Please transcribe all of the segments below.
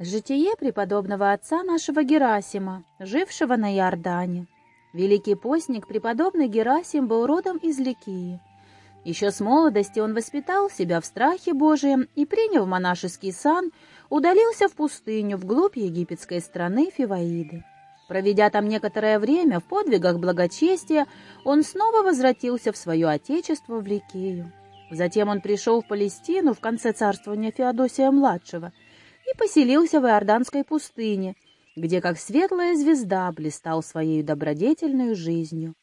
Житие преподобного отца нашего Герасима, жившего на Иордане. Великий постник преподобный Герасим был родом из Ликии. Еще с молодости он воспитал себя в страхе Божием и, приняв монашеский сан, удалился в пустыню вглубь египетской страны Фиваиды. Проведя там некоторое время в подвигах благочестия, он снова возвратился в свое отечество в Ликию. Затем он пришел в Палестину в конце царствования Феодосия-младшего – и поселился в Иорданской пустыне, где, как светлая звезда, блистал своей добродетельной жизнью.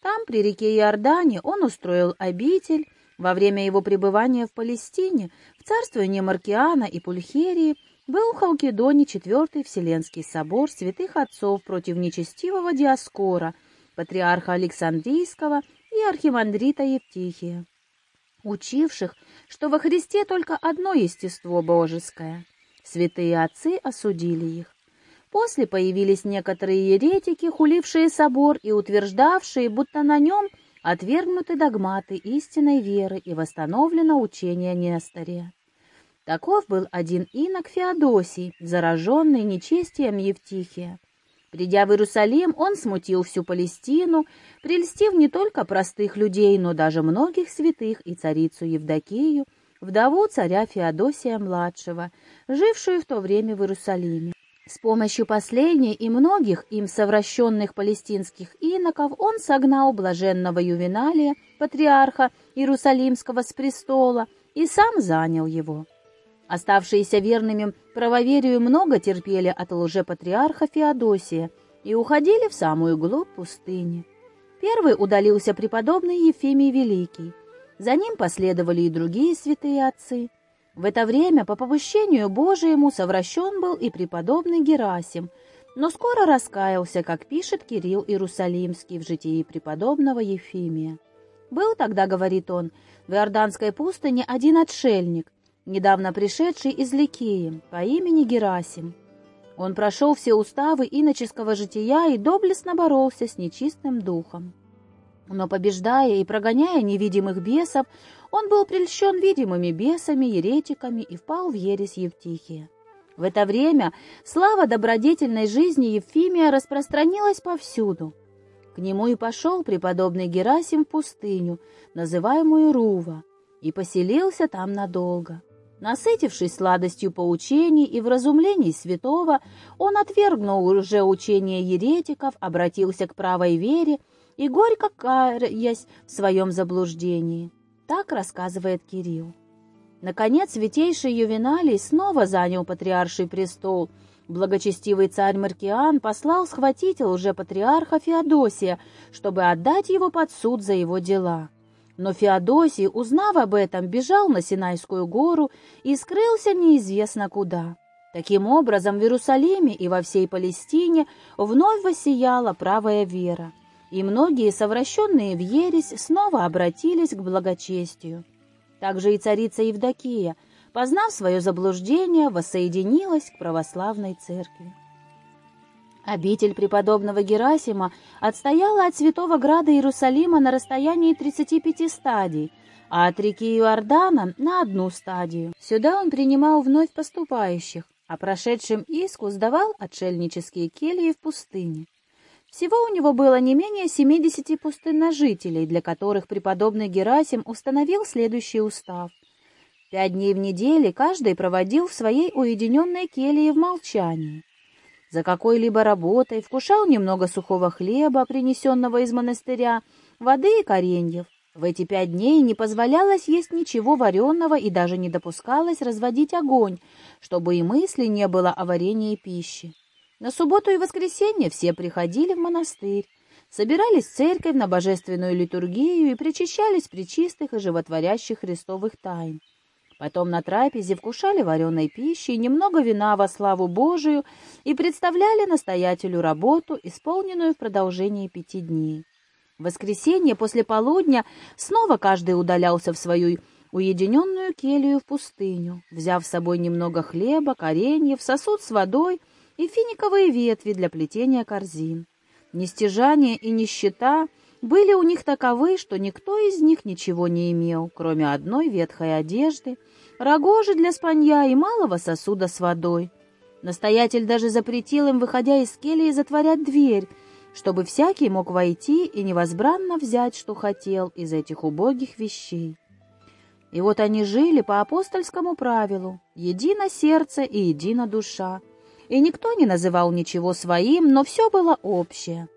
Там, при реке Иордане, он устроил обитель. Во время его пребывания в Палестине, в царствовании Маркиана и Пульхерии, был в Халкидоне Четвертый Вселенский собор святых отцов против нечестивого Диаскора, патриарха Александрийского и архимандрита Евтихия, учивших, что во Христе только одно естество божеское — Святые отцы осудили их. После появились некоторые еретики, хулившие собор и утверждавшие, будто на нем отвергнуты догматы истинной веры и восстановлено учение Несторе. Таков был один инок Феодосий, зараженный нечестием Евтихия. Придя в Иерусалим, он смутил всю Палестину, прельстив не только простых людей, но даже многих святых и царицу Евдокию, вдову царя Феодосия-младшего, жившую в то время в Иерусалиме. С помощью последней и многих им совращенных палестинских иноков он согнал блаженного Ювеналия, патриарха Иерусалимского с престола, и сам занял его. Оставшиеся верными правоверию много терпели от лжепатриарха Феодосия и уходили в самую глубь пустыни. Первый удалился преподобный Ефимий Великий, за ним последовали и другие святые отцы. В это время по попущению Божиему совращен был и преподобный Герасим, но скоро раскаялся, как пишет Кирилл Иерусалимский в житии преподобного Ефимия. Был тогда, говорит он, в Иорданской пустыне один отшельник, недавно пришедший из Ликии, по имени Герасим. Он прошел все уставы иноческого жития и доблестно боролся с нечистым духом. Но побеждая и прогоняя невидимых бесов, он был прельщен видимыми бесами, еретиками и впал в ересь Евтихия. В это время слава добродетельной жизни Евфимия распространилась повсюду. К нему и пошел преподобный Герасим в пустыню, называемую Рува, и поселился там надолго. Насытившись сладостью поучений и вразумлений святого, он отвергнул уже учение еретиков, обратился к правой вере и горько каясь в своем заблуждении. Так рассказывает Кирилл. Наконец, святейший Ювеналий снова занял патриарший престол. Благочестивый царь Маркиан послал схватить лжепатриарха Феодосия, чтобы отдать его под суд за его дела. Но Феодосий, узнав об этом, бежал на Синайскую гору и скрылся неизвестно куда. Таким образом, в Иерусалиме и во всей Палестине вновь воссияла правая вера и многие, совращенные в ересь, снова обратились к благочестию. Также и царица Евдокия, познав свое заблуждение, воссоединилась к православной церкви. Обитель преподобного Герасима отстояла от Святого Града Иерусалима на расстоянии 35 стадий, а от реки Иордана на одну стадию. Сюда он принимал вновь поступающих, а прошедшим иску сдавал отшельнические кельи в пустыне. Всего у него было не менее 70 пустынножителей, для которых преподобный Герасим установил следующий устав. Пять дней в неделю каждый проводил в своей уединенной келье в молчании. За какой-либо работой вкушал немного сухого хлеба, принесенного из монастыря, воды и кореньев. В эти пять дней не позволялось есть ничего вареного и даже не допускалось разводить огонь, чтобы и мысли не было о варении пищи. На субботу и воскресенье все приходили в монастырь, собирались в церковь на божественную литургию и причащались причистых и животворящих христовых тайн. Потом на трапезе вкушали вареной пищи и немного вина во славу Божию и представляли настоятелю работу, исполненную в продолжении пяти дней. В воскресенье после полудня снова каждый удалялся в свою уединенную келью в пустыню, взяв с собой немного хлеба, кореньев, сосуд с водой — и финиковые ветви для плетения корзин. Нестяжание и нищета были у них таковы, что никто из них ничего не имел, кроме одной ветхой одежды, рогожи для спанья и малого сосуда с водой. Настоятель даже запретил им, выходя из келии, затворять дверь, чтобы всякий мог войти и невозбранно взять, что хотел из этих убогих вещей. И вот они жили по апостольскому правилу «едино сердце и едино душа», и никто не называл ничего своим, но все было общее.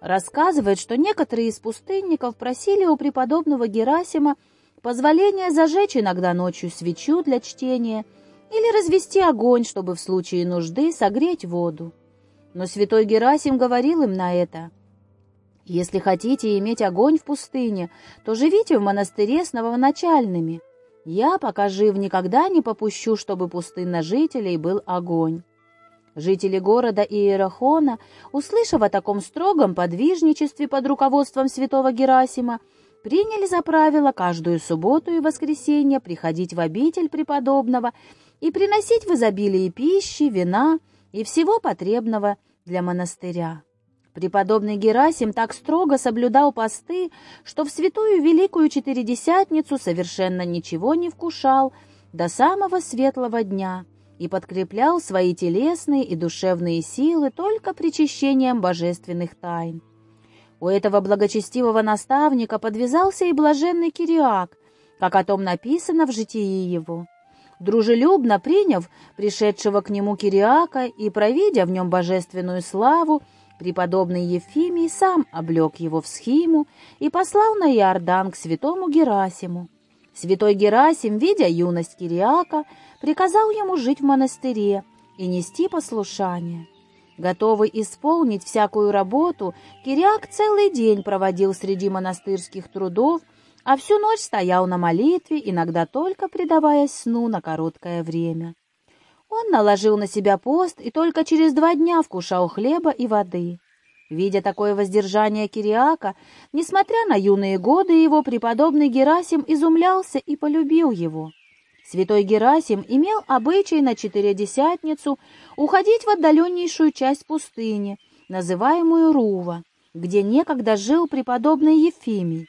Рассказывает, что некоторые из пустынников просили у преподобного Герасима позволения зажечь иногда ночью свечу для чтения или развести огонь, чтобы в случае нужды согреть воду. Но святой Герасим говорил им на это. «Если хотите иметь огонь в пустыне, то живите в монастыре с новоначальными. Я, пока жив, никогда не попущу, чтобы пустынножителей был огонь». Жители города Иерахона, услышав о таком строгом подвижничестве под руководством святого Герасима, приняли за правило каждую субботу и воскресенье приходить в обитель преподобного и приносить в изобилии пищи, вина и всего потребного для монастыря. Преподобный Герасим так строго соблюдал посты, что в святую Великую Четыредесятницу совершенно ничего не вкушал до самого светлого дня и подкреплял свои телесные и душевные силы только причащением божественных тайн. У этого благочестивого наставника подвязался и блаженный Кириак, как о том написано в житии его дружелюбно приняв пришедшего к нему Кириака и провидя в нем божественную славу, преподобный Ефимий сам облег его в схиму и послал на Иордан к святому Герасиму. Святой Герасим, видя юность Кириака, приказал ему жить в монастыре и нести послушание. Готовый исполнить всякую работу, Кириак целый день проводил среди монастырских трудов а всю ночь стоял на молитве, иногда только предаваясь сну на короткое время. Он наложил на себя пост и только через два дня вкушал хлеба и воды. Видя такое воздержание Кириака, несмотря на юные годы его, преподобный Герасим изумлялся и полюбил его. Святой Герасим имел обычай на Четыредесятницу уходить в отдаленнейшую часть пустыни, называемую Рува, где некогда жил преподобный Ефимий.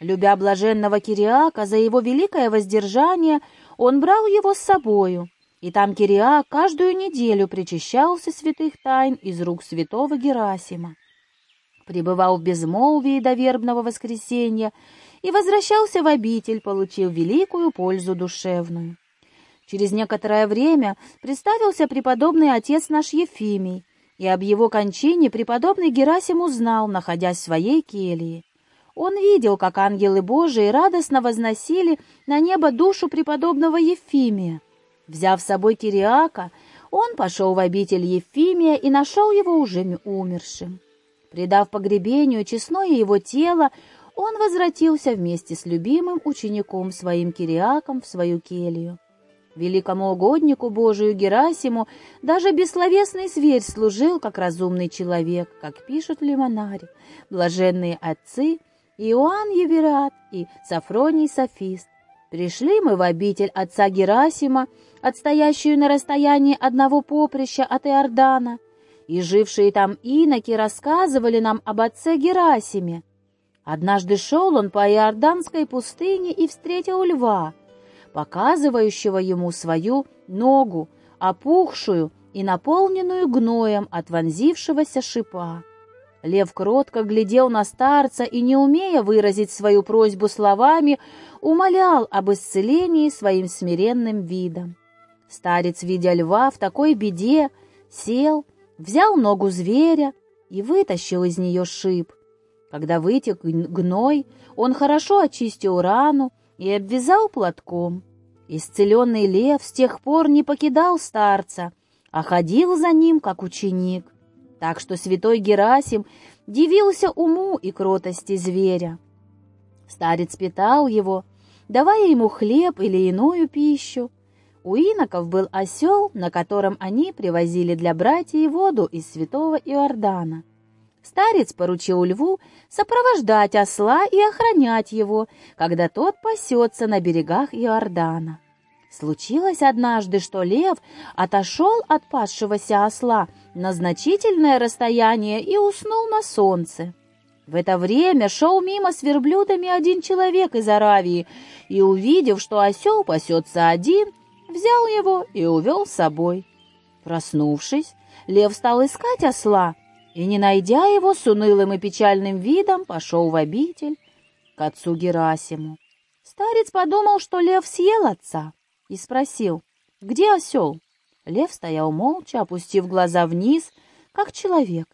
Любя блаженного Кириака за его великое воздержание, он брал его с собою, и там Кириак каждую неделю причащался святых тайн из рук святого Герасима. Пребывал в безмолвии до вербного воскресенья и возвращался в обитель, получив великую пользу душевную. Через некоторое время представился преподобный отец наш Ефимий, и об его кончине преподобный Герасим узнал, находясь в своей келье. Он видел, как ангелы Божии радостно возносили на небо душу преподобного Ефимия. Взяв с собой Кириака, он пошел в обитель Ефимия и нашел его уже умершим. Предав погребению честное его тело, он возвратился вместе с любимым учеником своим Кириаком в свою келью. Великому угоднику Божию Герасиму даже бессловесный зверь служил, как разумный человек, как пишут лимонари, блаженные отцы — Иоанн Еверат и Сафроний Софист. Пришли мы в обитель отца Герасима, отстоящую на расстоянии одного поприща от Иордана, и жившие там иноки рассказывали нам об отце Герасиме. Однажды шел он по Иорданской пустыне и встретил льва, показывающего ему свою ногу, опухшую и наполненную гноем от вонзившегося шипа. Лев кротко глядел на старца и, не умея выразить свою просьбу словами, умолял об исцелении своим смиренным видом. Старец, видя льва в такой беде, сел, взял ногу зверя и вытащил из нее шип. Когда вытек гной, он хорошо очистил рану и обвязал платком. Исцеленный лев с тех пор не покидал старца, а ходил за ним, как ученик так что святой Герасим дивился уму и кротости зверя. Старец питал его, давая ему хлеб или иную пищу. У иноков был осел, на котором они привозили для братьев воду из святого Иордана. Старец поручил льву сопровождать осла и охранять его, когда тот пасется на берегах Иордана. Случилось однажды, что лев отошел от пасшегося осла на значительное расстояние и уснул на солнце. В это время шел мимо с верблюдами один человек из Аравии и, увидев, что осел пасется один, взял его и увел с собой. Проснувшись, лев стал искать осла, и, не найдя его, с унылым и печальным видом пошел в обитель к отцу Герасиму. Старец подумал, что лев съел отца, и спросил, где осел? Лев стоял молча, опустив глаза вниз, как человек.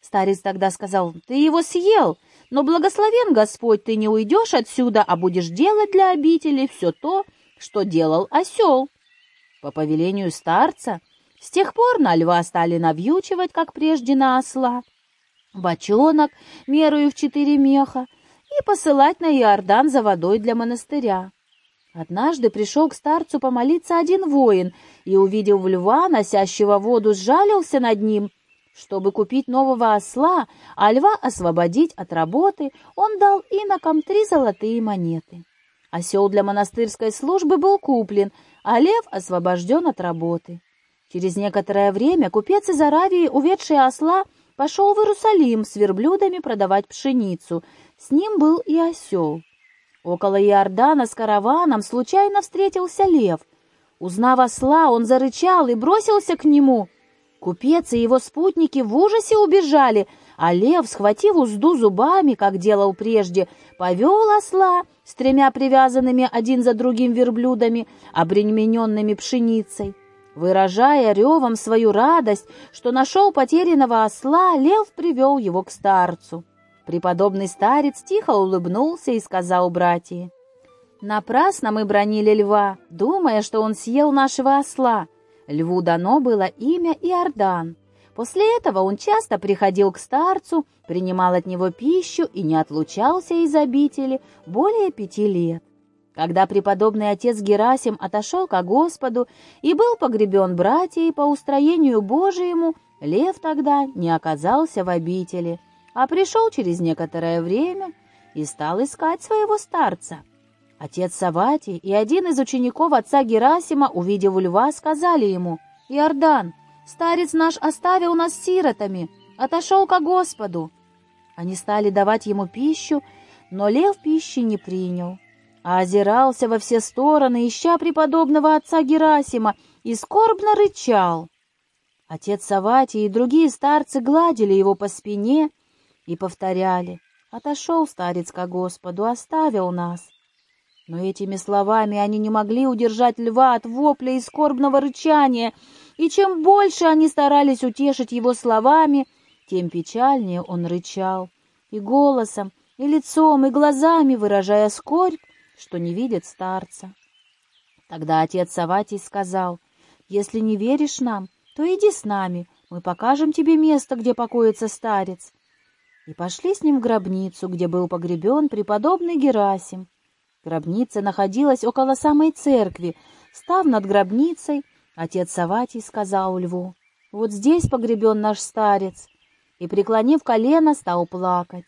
Старец тогда сказал, ты его съел, но благословен Господь, ты не уйдешь отсюда, а будешь делать для обители все то, что делал осел. По повелению старца с тех пор на льва стали навьючивать, как прежде на осла, бочонок, мерую в четыре меха, и посылать на Иордан за водой для монастыря. Однажды пришел к старцу помолиться один воин и, увидев льва, носящего воду, сжалился над ним. Чтобы купить нового осла, а льва освободить от работы, он дал инокам три золотые монеты. Осел для монастырской службы был куплен, а лев освобожден от работы. Через некоторое время купец из Аравии, уведший осла, пошел в Иерусалим с верблюдами продавать пшеницу. С ним был и осел. Около Иордана с караваном случайно встретился лев. Узнав осла, он зарычал и бросился к нему. Купец и его спутники в ужасе убежали, а лев, схватив узду зубами, как делал прежде, повел осла с тремя привязанными один за другим верблюдами, обремененными пшеницей. Выражая ревом свою радость, что нашел потерянного осла, лев привел его к старцу. Преподобный старец тихо улыбнулся и сказал братьям, «Напрасно мы бронили льва, думая, что он съел нашего осла. Льву дано было имя Иордан. После этого он часто приходил к старцу, принимал от него пищу и не отлучался из обители более пяти лет. Когда преподобный отец Герасим отошел ко Господу и был погребен братьей по устроению Божьему, лев тогда не оказался в обители, а пришел через некоторое время и стал искать своего старца. Отец Саватий и один из учеников отца Герасима, увидев льва, сказали ему, «Иордан, старец наш оставил нас сиротами, отошел ко Господу». Они стали давать ему пищу, но лев пищи не принял а озирался во все стороны, ища преподобного отца Герасима, и скорбно рычал. Отец Саватий и другие старцы гладили его по спине и повторяли «Отошел старец ко Господу, оставил нас». Но этими словами они не могли удержать льва от вопля и скорбного рычания, и чем больше они старались утешить его словами, тем печальнее он рычал, и голосом, и лицом, и глазами выражая скорбь, что не видит старца. Тогда отец Саватий сказал, «Если не веришь нам, то иди с нами, мы покажем тебе место, где покоится старец». И пошли с ним в гробницу, где был погребен преподобный Герасим. Гробница находилась около самой церкви. Став над гробницей, отец Саватий сказал льву, «Вот здесь погребен наш старец», и, преклонив колено, стал плакать.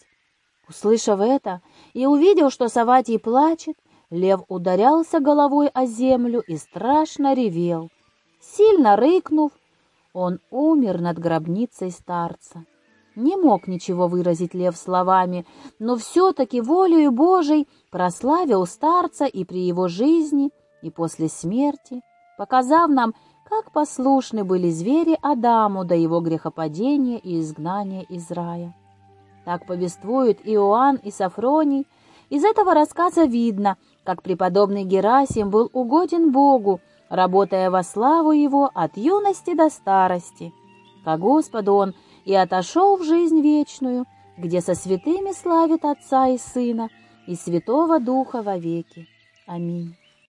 Услышав это и увидел, что Саватий плачет, лев ударялся головой о землю и страшно ревел. Сильно рыкнув, он умер над гробницей старца. Не мог ничего выразить лев словами, но все-таки волею Божией прославил старца и при его жизни, и после смерти, показав нам, как послушны были звери Адаму до его грехопадения и изгнания из рая. Так повествуют Иоанн и Сафроний. Из этого рассказа видно, как преподобный Герасим был угоден Богу, работая во славу Его от юности до старости. Ко Господу он и отошел в жизнь вечную, где со святыми славит Отца и Сына и Святого Духа вовеки. Аминь.